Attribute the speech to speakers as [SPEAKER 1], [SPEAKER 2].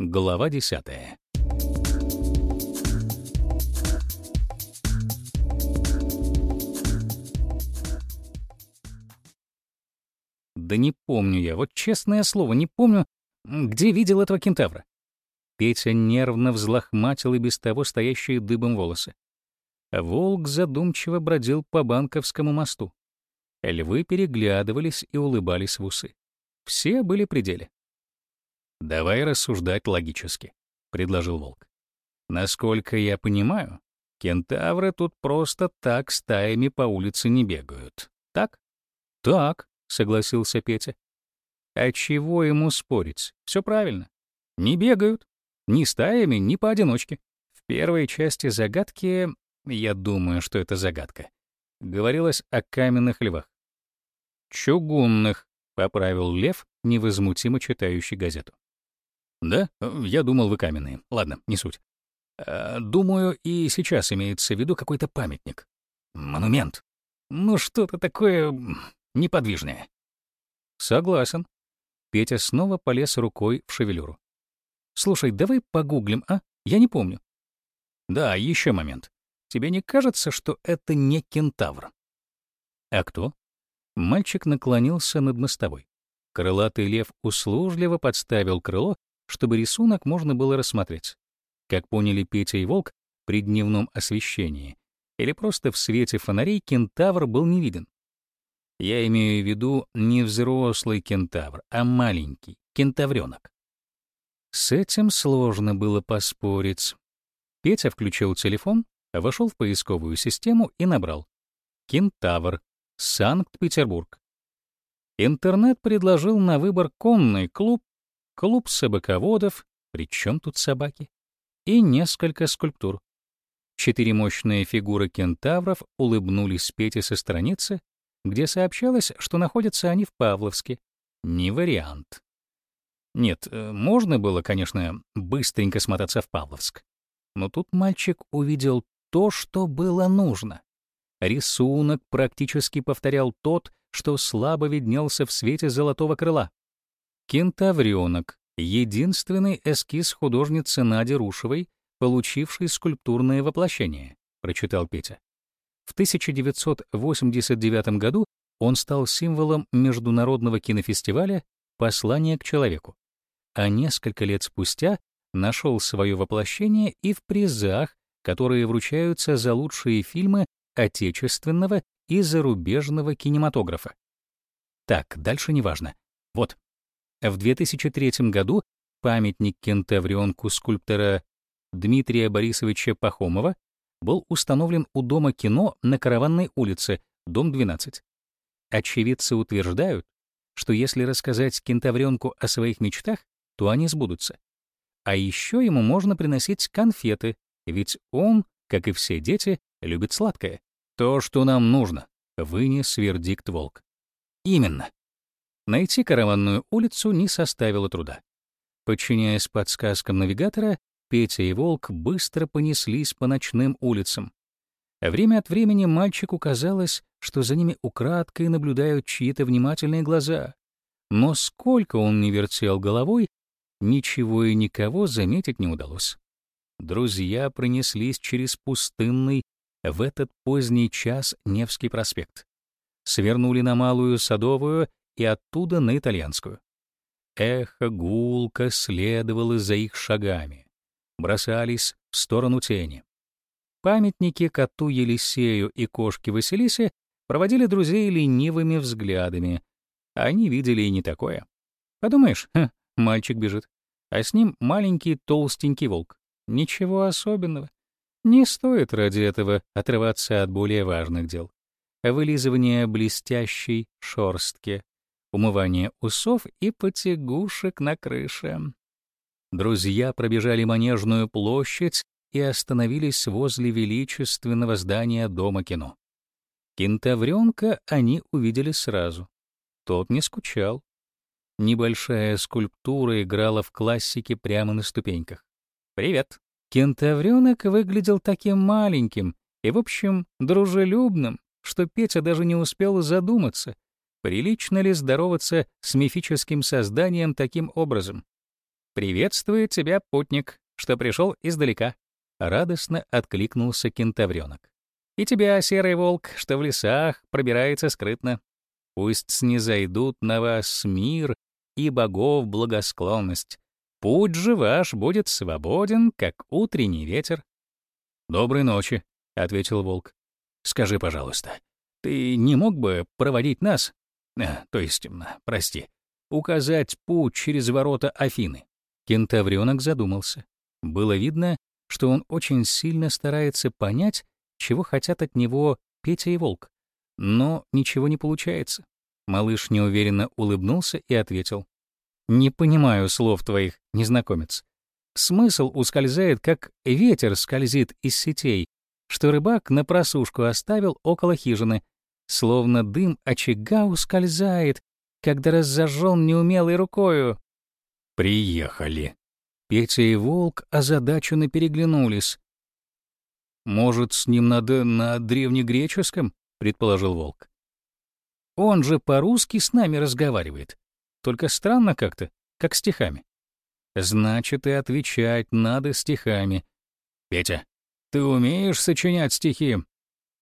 [SPEAKER 1] Глава десятая. Да не помню я, вот честное слово, не помню, где видел этого кентавра. Петя нервно взлохматил и без того стоящие дыбом волосы. волк задумчиво бродил по Банковскому мосту. Львы переглядывались и улыбались в усы. Все были при деле. «Давай рассуждать логически», — предложил волк. «Насколько я понимаю, кентавры тут просто так стаями по улице не бегают. Так?» «Так», — согласился Петя. «А чего ему спорить? Все правильно. Не бегают. Ни стаями, ни поодиночке. В первой части загадки, я думаю, что это загадка, говорилось о каменных львах. «Чугунных», — поправил лев, невозмутимо читающий газету. «Да? Я думал, вы каменные. Ладно, не суть. А, думаю, и сейчас имеется в виду какой-то памятник. Монумент. Ну, что-то такое неподвижное». «Согласен». Петя снова полез рукой в шевелюру. «Слушай, давай погуглим, а? Я не помню». «Да, еще момент. Тебе не кажется, что это не кентавр?» «А кто?» Мальчик наклонился над мостовой. Крылатый лев услужливо подставил крыло, чтобы рисунок можно было рассмотреть. Как поняли Петя и Волк при дневном освещении, или просто в свете фонарей кентавр был не виден. Я имею в виду не взрослый кентавр, а маленький, кентавренок. С этим сложно было поспорить. Петя включил телефон, вошел в поисковую систему и набрал «Кентавр», Санкт-Петербург. Интернет предложил на выбор конный клуб, клуб собаководов, причем тут собаки, и несколько скульптур. Четыре мощные фигуры кентавров улыбнулись Пете со страницы, где сообщалось, что находятся они в Павловске. Не вариант. Нет, э, можно было, конечно, быстренько смотаться в Павловск. Но тут мальчик увидел то, что было нужно. Рисунок практически повторял тот, что слабо виднелся в свете золотого крыла. Кентаврионок — единственный эскиз художницы Нади Рушевой, получивший скульптурное воплощение, прочитал Петя. В 1989 году он стал символом международного кинофестиваля «Послание к человеку», а несколько лет спустя нашел свое воплощение и в призах, которые вручаются за лучшие фильмы отечественного и зарубежного кинематографа. Так, дальше неважно. Вот. В 2003 году памятник кентаврионку скульптора Дмитрия Борисовича Пахомова был установлен у Дома кино на Караванной улице, дом 12. Очевидцы утверждают, что если рассказать кентавренку о своих мечтах, то они сбудутся. А еще ему можно приносить конфеты, ведь он, как и все дети, любит сладкое. То, что нам нужно, вынес вердикт волк. Именно. Найти караванную улицу не составило труда. Подчиняясь подсказкам навигатора, Петя и Волк быстро понеслись по ночным улицам. Время от времени мальчику казалось, что за ними украдкой наблюдают чьи-то внимательные глаза. Но сколько он не вертел головой, ничего и никого заметить не удалось. Друзья пронеслись через пустынный в этот поздний час Невский проспект. Свернули на Малую Садовую и оттуда на Итальянскую. Эхо гулко следовало за их шагами. Бросались в сторону тени. Памятники коту Елисею и кошке Василисе проводили друзей ленивыми взглядами. Они видели и не такое. Подумаешь, ха, мальчик бежит, а с ним маленький толстенький волк. Ничего особенного. Не стоит ради этого отрываться от более важных дел. Вылизывание блестящей шорстки, умывание усов и потягушек на крыше. Друзья пробежали Манежную площадь и остановились возле величественного здания Дома кино. Кентавренка они увидели сразу. Тот не скучал. Небольшая скульптура играла в классике прямо на ступеньках. «Привет», Кентавренок выглядел таким маленьким и, в общем, дружелюбным, что Петя даже не успел задуматься, прилично ли здороваться с мифическим созданием таким образом. «Приветствует тебя путник, что пришел издалека», — радостно откликнулся кентавренок. «И тебя, серый волк, что в лесах пробирается скрытно. Пусть снизойдут на вас мир и богов благосклонность. Путь же ваш будет свободен, как утренний ветер». «Доброй ночи», — ответил волк. «Скажи, пожалуйста, ты не мог бы проводить нас, э, то есть, прости, указать путь через ворота Афины?» Кентавренок задумался. Было видно, что он очень сильно старается понять, чего хотят от него Петя и Волк. Но ничего не получается. Малыш неуверенно улыбнулся и ответил. «Не понимаю слов твоих, незнакомец. Смысл ускользает, как ветер скользит из сетей, что рыбак на просушку оставил около хижины, словно дым очага ускользает, когда разожжен неумелой рукою. «Приехали». Петя и Волк озадаченно переглянулись. «Может, с ним надо на древнегреческом?» — предположил Волк. «Он же по-русски с нами разговаривает. Только странно как-то, как стихами». «Значит, и отвечать надо стихами. Петя, ты умеешь сочинять стихи?»